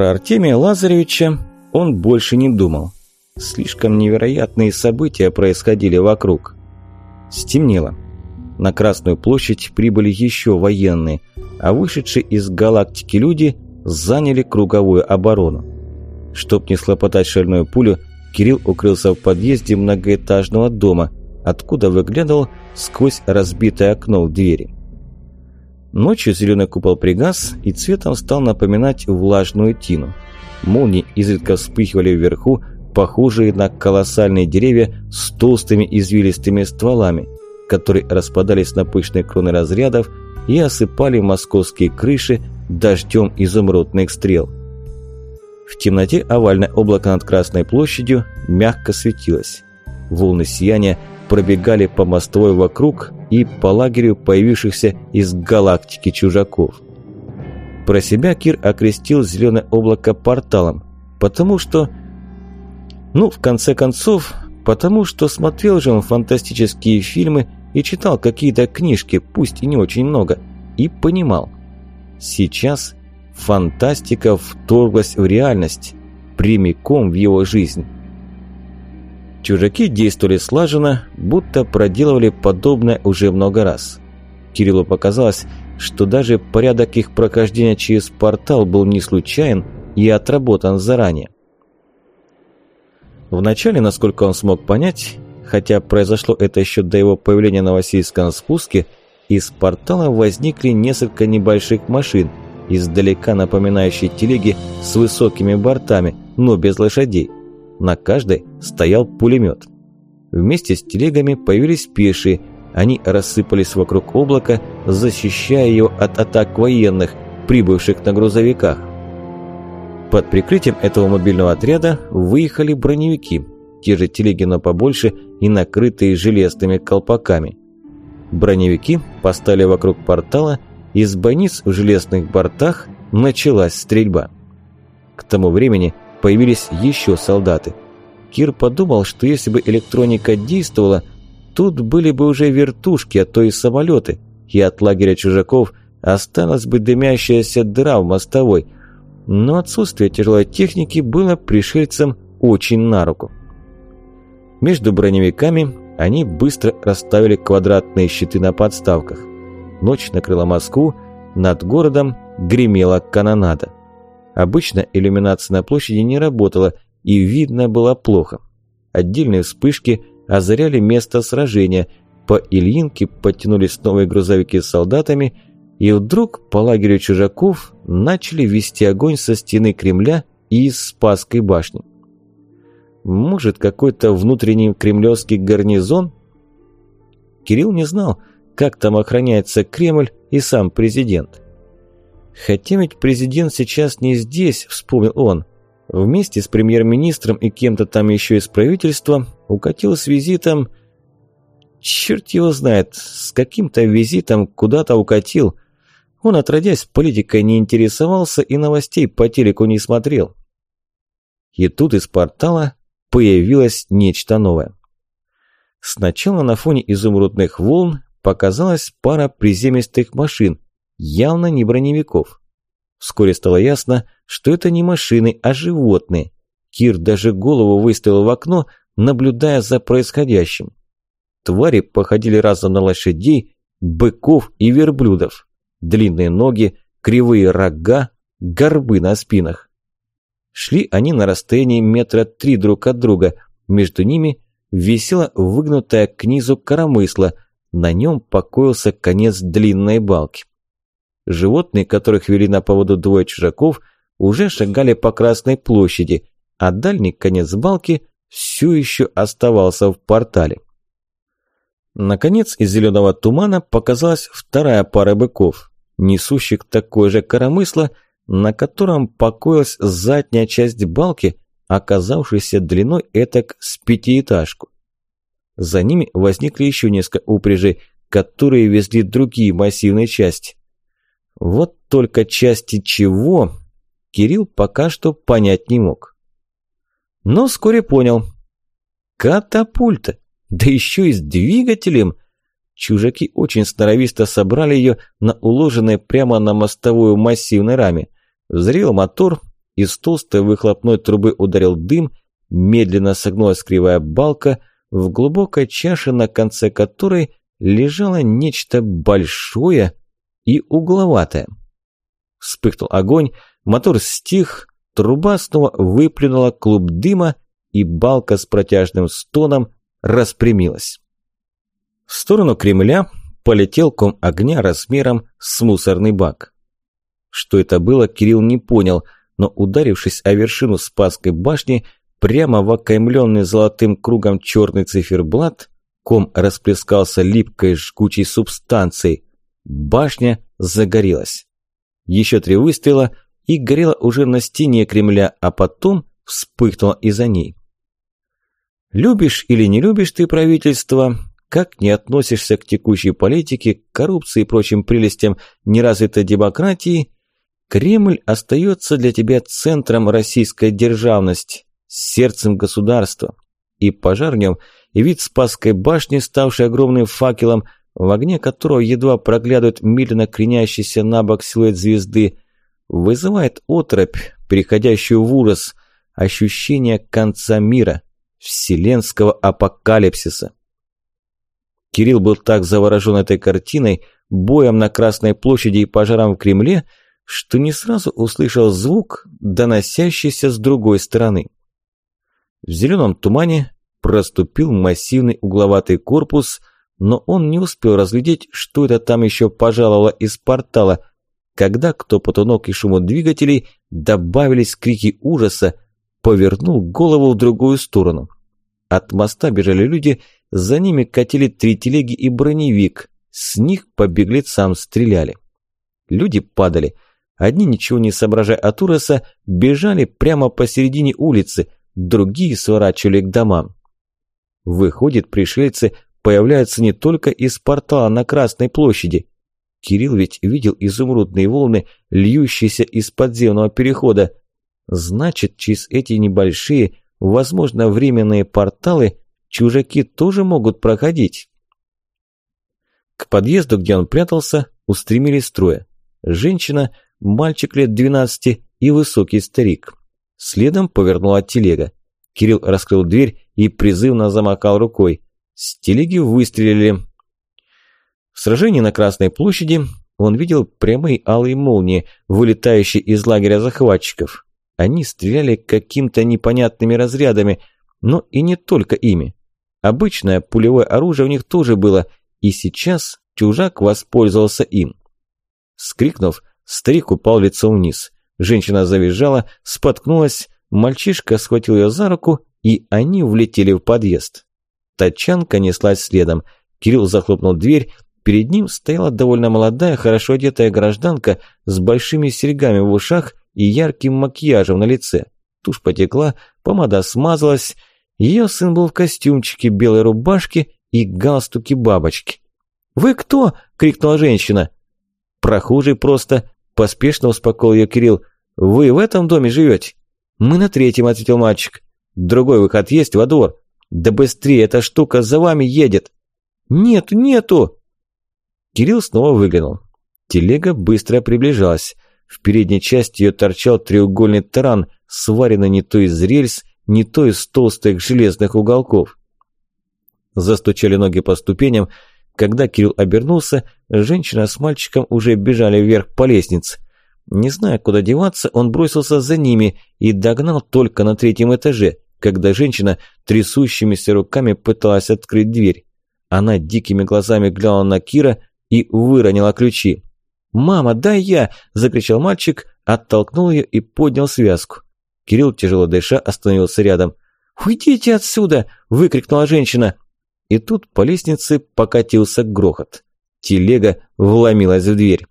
Про Артемия Лазаревича он больше не думал. Слишком невероятные события происходили вокруг. Стемнело. На Красную площадь прибыли еще военные, а вышедшие из галактики люди заняли круговую оборону. Чтоб не слопотать шальную пулю, Кирилл укрылся в подъезде многоэтажного дома, откуда выглядывал сквозь разбитое окно в двери. Ночью зеленый купол пригас и цветом стал напоминать влажную тину. Молнии изредка вспыхивали вверху, похожие на колоссальные деревья с толстыми извилистыми стволами, которые распадались на пышные кроны разрядов и осыпали московские крыши дождем изумрудных стрел. В темноте овальное облако над Красной площадью мягко светилось. Волны сияния пробегали по мостовой вокруг и по лагерю появившихся из галактики чужаков. Про себя Кир окрестил зеленое облако порталом, потому что... Ну, в конце концов, потому что смотрел же он фантастические фильмы и читал какие-то книжки, пусть и не очень много, и понимал. Сейчас фантастика вторглась в реальность, прямиком в его жизнь. Чужаки действовали слаженно, будто проделывали подобное уже много раз. Кириллу показалось, что даже порядок их прохождения через портал был не случайен и отработан заранее. Вначале, насколько он смог понять, хотя произошло это еще до его появления на Васильском спуске, из портала возникли несколько небольших машин, издалека напоминающие телеги с высокими бортами, но без лошадей. На каждой стоял пулемет. Вместе с телегами появились пешие. Они рассыпались вокруг облака, защищая его от атак военных, прибывших на грузовиках. Под прикрытием этого мобильного отряда выехали броневики, те же телеги, но побольше и накрытые железными колпаками. Броневики поставили вокруг портала, из бойниц в железных бортах началась стрельба. К тому времени появились еще солдаты. Кир подумал, что если бы электроника действовала, тут были бы уже вертушки, а то и самолеты, и от лагеря чужаков осталась бы дымящаяся дыра в мостовой. Но отсутствие тяжелой техники было пришельцам очень на руку. Между броневиками они быстро расставили квадратные щиты на подставках. Ночь накрыла Москву, над городом гремела канонада. Обычно иллюминация на площади не работала, и видно было плохо. Отдельные вспышки озаряли место сражения, по Ильинке подтянулись новые грузовики с солдатами, и вдруг по лагерю чужаков начали вести огонь со стены Кремля и из Спасской башни. Может, какой-то внутренний кремлевский гарнизон? Кирилл не знал, как там охраняется Кремль и сам президент. Хотя ведь президент сейчас не здесь, вспомнил он. Вместе с премьер-министром и кем-то там еще из правительства укатил с визитом... Черт его знает, с каким-то визитом куда-то укатил. Он, отродясь, политикой не интересовался и новостей по телеку не смотрел. И тут из портала появилось нечто новое. Сначала на фоне изумрудных волн показалась пара приземистых машин, явно не броневиков. Вскоре стало ясно, что это не машины, а животные. Кир даже голову выставил в окно, наблюдая за происходящим. Твари походили разом на лошадей, быков и верблюдов. Длинные ноги, кривые рога, горбы на спинах. Шли они на расстоянии метра три друг от друга. Между ними висела выгнутая к низу коромысла. На нем покоился конец длинной балки. Животные, которых вели на поводу двое чужаков, уже шагали по Красной площади, а дальний конец балки все еще оставался в портале. Наконец из зеленого тумана показалась вторая пара быков, несущих такое же коромысло, на котором покоилась задняя часть балки, оказавшаяся длиной этак с пятиэтажку. За ними возникли еще несколько упряжей, которые везли другие массивные части. Вот только части чего Кирилл пока что понять не мог. Но вскоре понял. Катапульта, да еще и с двигателем. Чужаки очень сноровисто собрали ее на уложенной прямо на мостовую массивной раме. Взрел мотор, Из толстой выхлопной трубы ударил дым, медленно согнулась кривая балка, в глубокой чаше, на конце которой лежало нечто большое и угловатое. Вспыхнул огонь, мотор стих, труба снова выплюнула клуб дыма, и балка с протяжным стоном распрямилась. В сторону Кремля полетел ком огня размером с мусорный бак. Что это было, Кирилл не понял, но ударившись о вершину Спасской башни, прямо в окаймленный золотым кругом черный циферблат, ком расплескался липкой жгучей субстанцией. Башня загорелась. Еще три выстрела, и горела уже на стене Кремля, а потом вспыхнула и за ней. Любишь или не любишь ты правительство, как не относишься к текущей политике, коррупции и прочим прелестям неразвитой демократии, Кремль остается для тебя центром российской державности, сердцем государства. И пожар в нем, и вид Спасской башни, ставший огромным факелом, в огне которого едва проглядывает медленно кренящийся на бок силуэт звезды, вызывает отрыбь, переходящую в ужас, ощущение конца мира, вселенского апокалипсиса. Кирилл был так заворожен этой картиной, боем на Красной площади и пожаром в Кремле, что не сразу услышал звук, доносящийся с другой стороны. В зеленом тумане проступил массивный угловатый корпус, но он не успел разглядеть, что это там еще пожаловало из портала, когда к топоту ног и шуму двигателей добавились крики ужаса, повернул голову в другую сторону. От моста бежали люди, за ними катили три телеги и броневик, с них по беглецам стреляли. Люди падали – Одни, ничего не соображая от ужаса, бежали прямо посередине улицы, другие сворачивали к домам. Выходит, пришельцы появляются не только из портала на Красной площади. Кирилл ведь видел изумрудные волны, льющиеся из подземного перехода. Значит, через эти небольшие, возможно, временные порталы чужаки тоже могут проходить. К подъезду, где он прятался, устремились трое. Женщина, мальчик лет 12 и высокий старик. Следом повернула телега. Кирилл раскрыл дверь и призывно замахал рукой. С телеги выстрелили. В сражении на Красной площади он видел прямые алые молнии, вылетающие из лагеря захватчиков. Они стреляли каким-то непонятными разрядами, но и не только ими. Обычное пулевое оружие у них тоже было, и сейчас чужак воспользовался им. Скрикнув, Старик упал лицом вниз. Женщина завизжала, споткнулась, мальчишка схватил ее за руку, и они влетели в подъезд. Тачанка неслась следом. Кирилл захлопнул дверь, перед ним стояла довольно молодая, хорошо одетая гражданка с большими серьгами в ушах и ярким макияжем на лице. Тушь потекла, помада смазалась. Ее сын был в костюмчике, белой рубашке и галстуке бабочки. «Вы кто?» – крикнула женщина. «Прохожий просто», Поспешно успокоил ее Кирилл. «Вы в этом доме живете?» «Мы на третьем», – ответил мальчик. «Другой выход есть во двор?» «Да быстрее, эта штука за вами едет!» «Нет, нету!» Кирилл снова выглянул. Телега быстро приближалась. В передней части ее торчал треугольный таран, сваренный не то из рельс, не то из толстых железных уголков. Застучали ноги по ступеням, когда Кирилл обернулся, женщина с мальчиком уже бежали вверх по лестнице. Не зная, куда деваться, он бросился за ними и догнал только на третьем этаже, когда женщина трясущимися руками пыталась открыть дверь. Она дикими глазами глянула на Кира и выронила ключи. «Мама, дай я!» – закричал мальчик, оттолкнул ее и поднял связку. Кирилл, тяжело дыша, остановился рядом. «Уйдите отсюда!» – выкрикнула женщина. И тут по лестнице покатился грохот. Телега вломилась в дверь.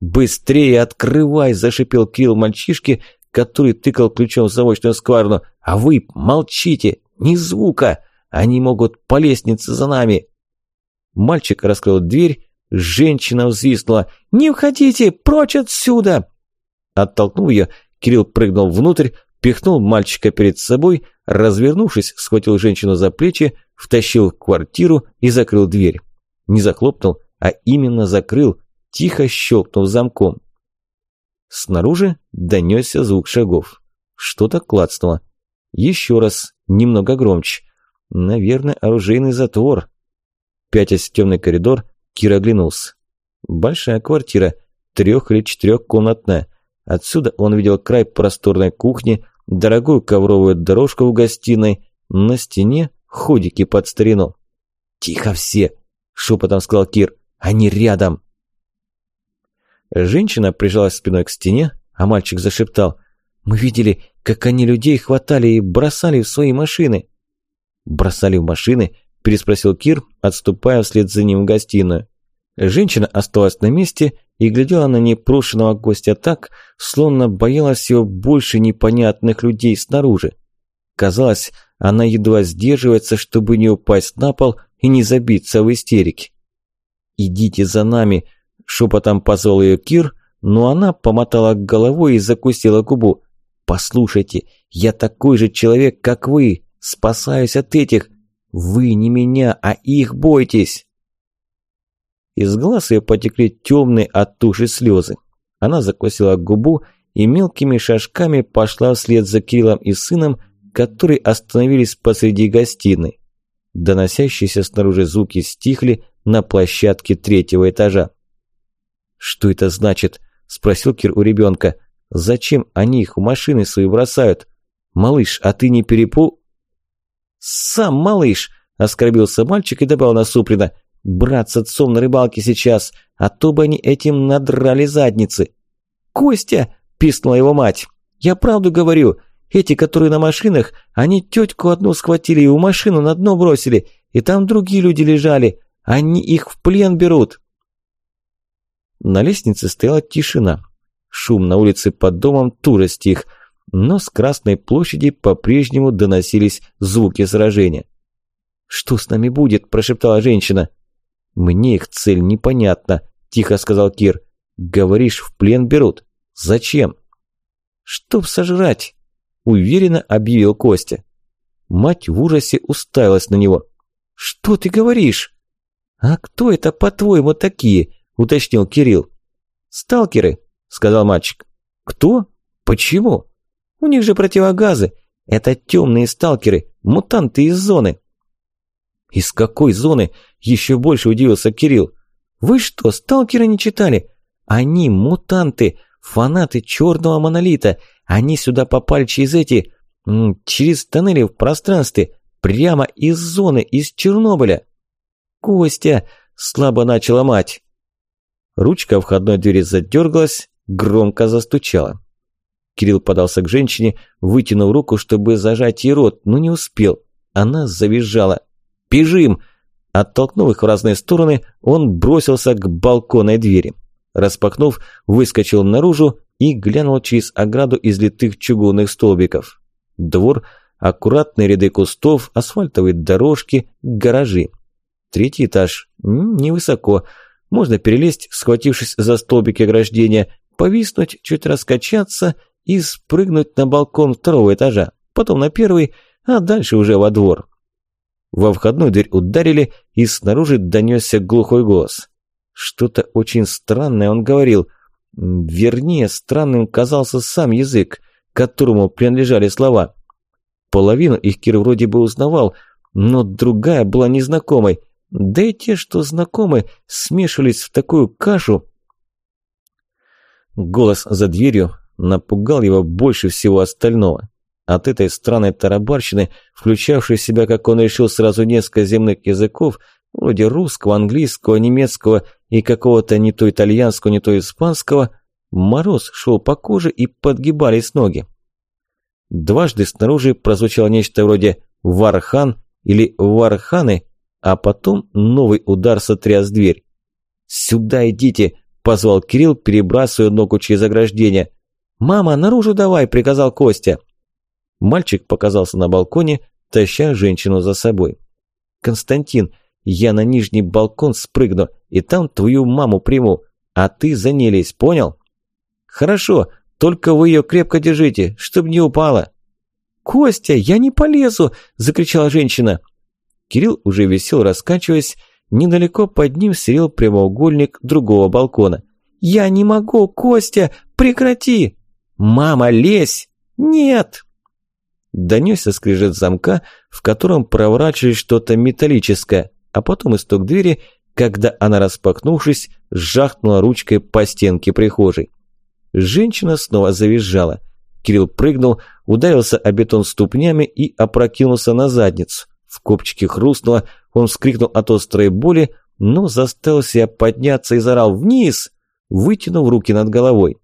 «Быстрее открывай!» – зашипел Кирилл мальчишке, который тыкал ключом в замочную скважину. «А вы молчите! Ни звука! Они могут по лестнице за нами!» Мальчик раскрыл дверь, женщина взвиснула. «Не входите! Прочь отсюда!» Оттолкнув ее, Кирилл прыгнул внутрь, пихнул мальчика перед собой, развернувшись, схватил женщину за плечи, втащил в квартиру и закрыл дверь. Не захлопнул, а именно закрыл, тихо щелкнув замком. Снаружи донесся звук шагов. Что-то клацнуло. Еще раз, немного громче. Наверное, оружейный затвор. Пятясь в темный коридор, Кир оглянулся. Большая квартира, трех- или четырехкомнатная. Отсюда он видел край просторной кухни, дорогую ковровую дорожку в гостиной, на стене ходики под старину. «Тихо все!» – шепотом сказал Кир. «Они рядом!» Женщина прижалась спиной к стене, а мальчик зашептал. «Мы видели, как они людей хватали и бросали в свои машины». «Бросали в машины?» – переспросил Кир, отступая вслед за ним в гостиную. Женщина осталась на месте и глядела на непрошенного гостя так, словно боялась всего больше непонятных людей снаружи. Казалось, она едва сдерживается, чтобы не упасть на пол и не забиться в истерике. «Идите за нами», – шепотом позвал ее Кир, но она помотала головой и закусила губу. «Послушайте, я такой же человек, как вы, спасаюсь от этих. Вы не меня, а их бойтесь!» Из глаз ее потекли темные от туши слезы. Она закусила губу и мелкими шажками пошла вслед за Кириллом и сыном, которые остановились посреди гостиной. Доносящиеся снаружи звуки стихли на площадке третьего этажа. «Что это значит?» – спросил Кир у ребенка. «Зачем они их в машины свои бросают? Малыш, а ты не перепу...» «Сам малыш!» – оскорбился мальчик и добавил насупленно. «Брат с отцом на рыбалке сейчас, а то бы они этим надрали задницы». «Костя!» – пискнула его мать. «Я правду говорю. Эти, которые на машинах, они тетку одну схватили и у машину на дно бросили, и там другие люди лежали. Они их в плен берут». На лестнице стояла тишина. Шум на улице под домом тоже стих, но с Красной площади по-прежнему доносились звуки сражения. «Что с нами будет?» – прошептала женщина. «Мне их цель непонятна», – тихо сказал Кир. «Говоришь, в плен берут? Зачем?» «Чтоб сожрать», – уверенно объявил Костя. Мать в ужасе уставилась на него. «Что ты говоришь?» «А кто это, по-твоему, такие?» – уточнил Кирилл. «Сталкеры», – сказал мальчик. «Кто? Почему?» «У них же противогазы. Это темные сталкеры, мутанты из зоны». «Из какой зоны?» – еще больше удивился Кирилл. «Вы что, сталкеры не читали? Они мутанты, фанаты черного монолита. Они сюда попали через эти... через тоннели в пространстве, прямо из зоны, из Чернобыля». «Костя!» – слабо начала мать. Ручка входной двери задергалась, громко застучала. Кирилл подался к женщине, вытянув руку, чтобы зажать ей рот, но не успел. Она завизжала. «Бежим!» Оттолкнув их в разные стороны, он бросился к балконной двери. Распахнув, выскочил наружу и глянул через ограду из литых чугунных столбиков. Двор, аккуратные ряды кустов, асфальтовые дорожки, гаражи. Третий этаж. Невысоко. Можно перелезть, схватившись за столбики ограждения, повиснуть, чуть раскачаться и спрыгнуть на балкон второго этажа, потом на первый, а дальше уже во двор. Во входную дверь ударили, и снаружи донесся глухой голос. Что-то очень странное он говорил. Вернее, странным казался сам язык, которому принадлежали слова. Половину их Кир вроде бы узнавал, но другая была незнакомой – да и те, что знакомы, смешивались в такую кашу. Голос за дверью напугал его больше всего остального. От этой странной тарабарщины, включавшей в себя, как он решил, сразу несколько земных языков, вроде русского, английского, немецкого и какого-то не то итальянского, не то испанского, мороз шел по коже и подгибались ноги. Дважды снаружи прозвучало нечто вроде «Вархан» или «Варханы», а потом новый удар сотряс дверь. «Сюда идите!» – позвал Кирилл, перебрасывая ногу через ограждение. «Мама, наружу давай!» – приказал Костя. Мальчик показался на балконе, таща женщину за собой. «Константин, я на нижний балкон спрыгну, и там твою маму приму, а ты за ней лезь, понял?» «Хорошо, только вы ее крепко держите, чтоб не упала». «Костя, я не полезу!» – закричала женщина. Кирилл уже висел, раскачиваясь, недалеко под ним серел прямоугольник другого балкона. «Я не могу, Костя! Прекрати!» «Мама, лезь!» «Нет!» Донесся скрежет замка, в котором проворачивали что-то металлическое, а потом исток двери, когда она, распахнувшись, жахнула ручкой по стенке прихожей. Женщина снова завизжала. Кирилл прыгнул, ударился о бетон ступнями и опрокинулся на задницу. В копчике хрустнуло, он вскрикнул от острой боли, но заставил себя подняться и заорал «Вниз!», вытянув руки над головой.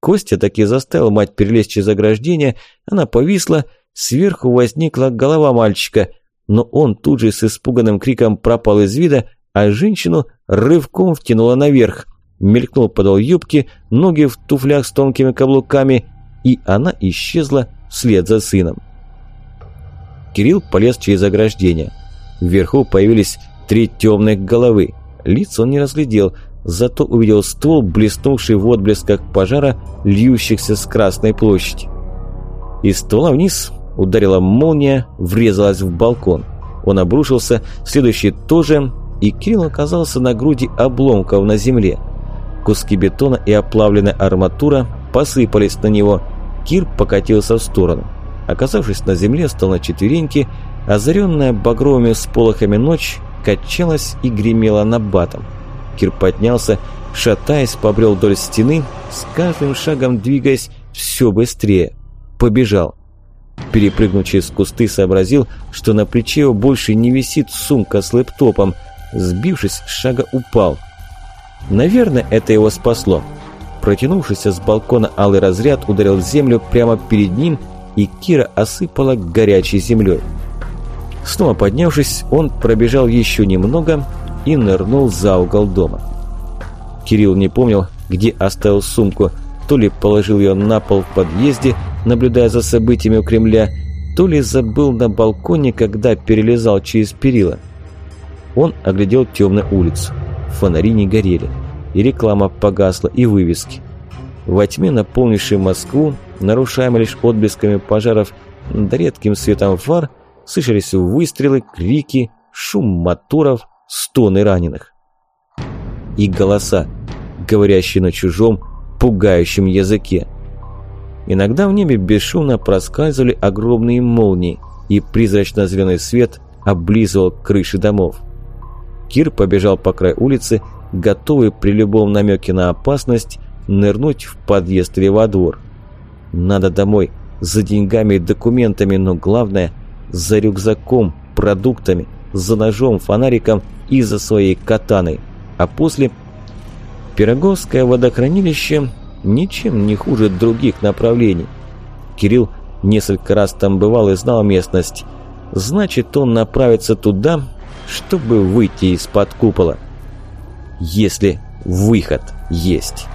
Костя таки заставил мать перелезть через ограждение, она повисла, сверху возникла голова мальчика, но он тут же с испуганным криком пропал из вида, а женщину рывком втянула наверх. Мелькнул подол юбки, ноги в туфлях с тонкими каблуками, и она исчезла вслед за сыном. Кирилл полез через ограждение. Вверху появились три темных головы. Лиц он не разглядел, зато увидел ствол, блеснувший в отблесках пожара, льющихся с Красной площади. Из ствола вниз ударила молния, врезалась в балкон. Он обрушился, следующий тоже, и Кирилл оказался на груди обломков на земле. Куски бетона и оплавленная арматура посыпались на него. Кир покатился в сторону. Оказавшись на земле, стал на четвереньки, озаренная багровыми сполохами ночь качалась и гремела на батом. Кир поднялся, шатаясь, побрел вдоль стены, с каждым шагом двигаясь все быстрее. Побежал. Перепрыгнув через кусты, сообразил, что на плече его больше не висит сумка с лэптопом. Сбившись с шага, упал. Наверное, это его спасло. Протянувшийся с балкона алый разряд ударил в землю прямо перед ним, и Кира осыпала горячей землей. Снова поднявшись, он пробежал еще немного и нырнул за угол дома. Кирилл не помнил, где оставил сумку, то ли положил ее на пол в подъезде, наблюдая за событиями у Кремля, то ли забыл на балконе, когда перелезал через перила. Он оглядел темную улицу. Фонари не горели, и реклама погасла, и вывески. Во тьме, наполнившей Москву, нарушаемой лишь отблесками пожаров, да редким светом фар, слышались выстрелы, крики, шум моторов, стоны раненых. И голоса, говорящие на чужом, пугающем языке. Иногда в небе бесшумно проскальзывали огромные молнии, и призрачно-зеленый свет облизывал крыши домов. Кир побежал по краю улицы, готовый при любом намеке на опасность нырнуть в подъезд или во двор. Надо домой, за деньгами и документами, но главное – за рюкзаком, продуктами, за ножом, фонариком и за своей катаной. А после Пироговское водохранилище ничем не хуже других направлений. Кирилл несколько раз там бывал и знал местность. Значит, он направится туда, чтобы выйти из-под купола. Если выход есть.